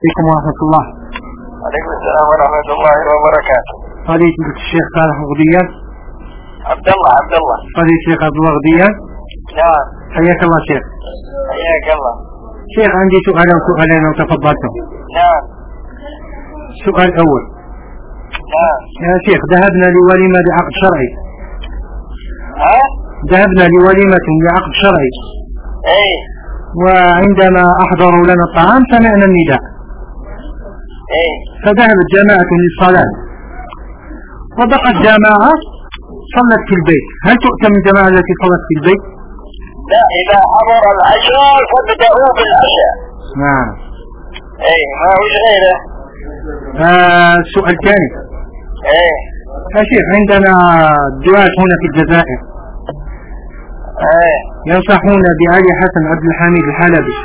عليكم ورحمة الله. عليكم السلام ورحمة الله وبركاته. فضيلة الشيخ صالح غديان. عبد الله عبد الله. فضيلة الشيخ عبد الله غديان. نعم. حياك الله شيخ. حياك الله. شيخ عندي سؤالين وسؤالين لو تفضلتم. نعم. السؤال الأول نعم. يا شيخ ذهبنا لوليمة لعقد شرعي. ها؟ ذهبنا لوليمة لعقد شرعي. إيه. وعندما أحضروا لنا الطعام سمعنا النداء. فذهبت جماعة للصلاة وبقت جماعة صلت في البيت. هل تؤتم الجماعة التي صلت في البيت؟ لا إذا حضر العشاء فابدأوا بالعشاء. نعم. إيه ما هوش غيره. آه السؤال الثاني إيه. يا شيخ عندنا دعاة هنا في الجزائر. إيه. ينصحون بعلي حسن عبد الحميد الحلبي.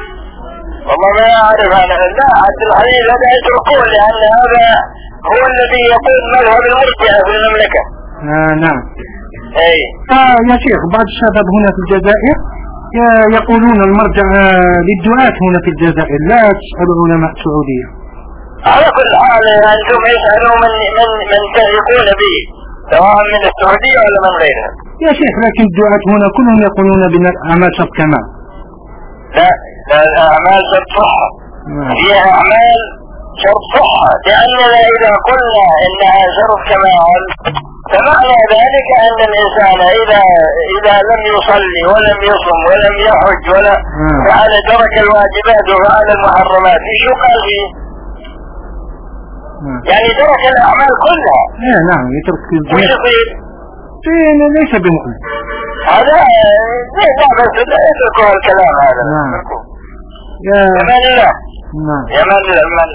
والله ما أعرف أنا. لا عبد الحليم هذا يتركون لأن هذا هو الذي يقول مذهب المرجئة في المملكة. آه نعم. إيه فيا شيخ بعض الشباب هنا في الجزائر يقولون المرجع آه، للدعاة هنا في الجزائر. لا تسألوا علماء سعودية على كل حال أنتم اسألوا من من من تثقون به سواء من السعودية ولا من غيرها. يا شيخ لكن الدعاة هنا كلهم يقولون بأن الأعمال كمال. لا. لا الأعمال شرط صحة نعم. فيها أعمال شرط صحة لأننا إذا قلنا إنها شرط كمال فمعنى ذلك أن الإنسان إذا إذا لم يصلي ولم يصم ولم يحج ولا نعم. فعل ترك الواجبات وفعل المحرمات إيش يقال فيه؟ نعم. يعني ترك الأعمال كلها إيه نعم يترك وش يصير؟ إيه، ليس بمؤمن هذا لا لا بس لا اتركوا الكلام هذا نعم. اتركوه. يا يمان الله نعم يمان الله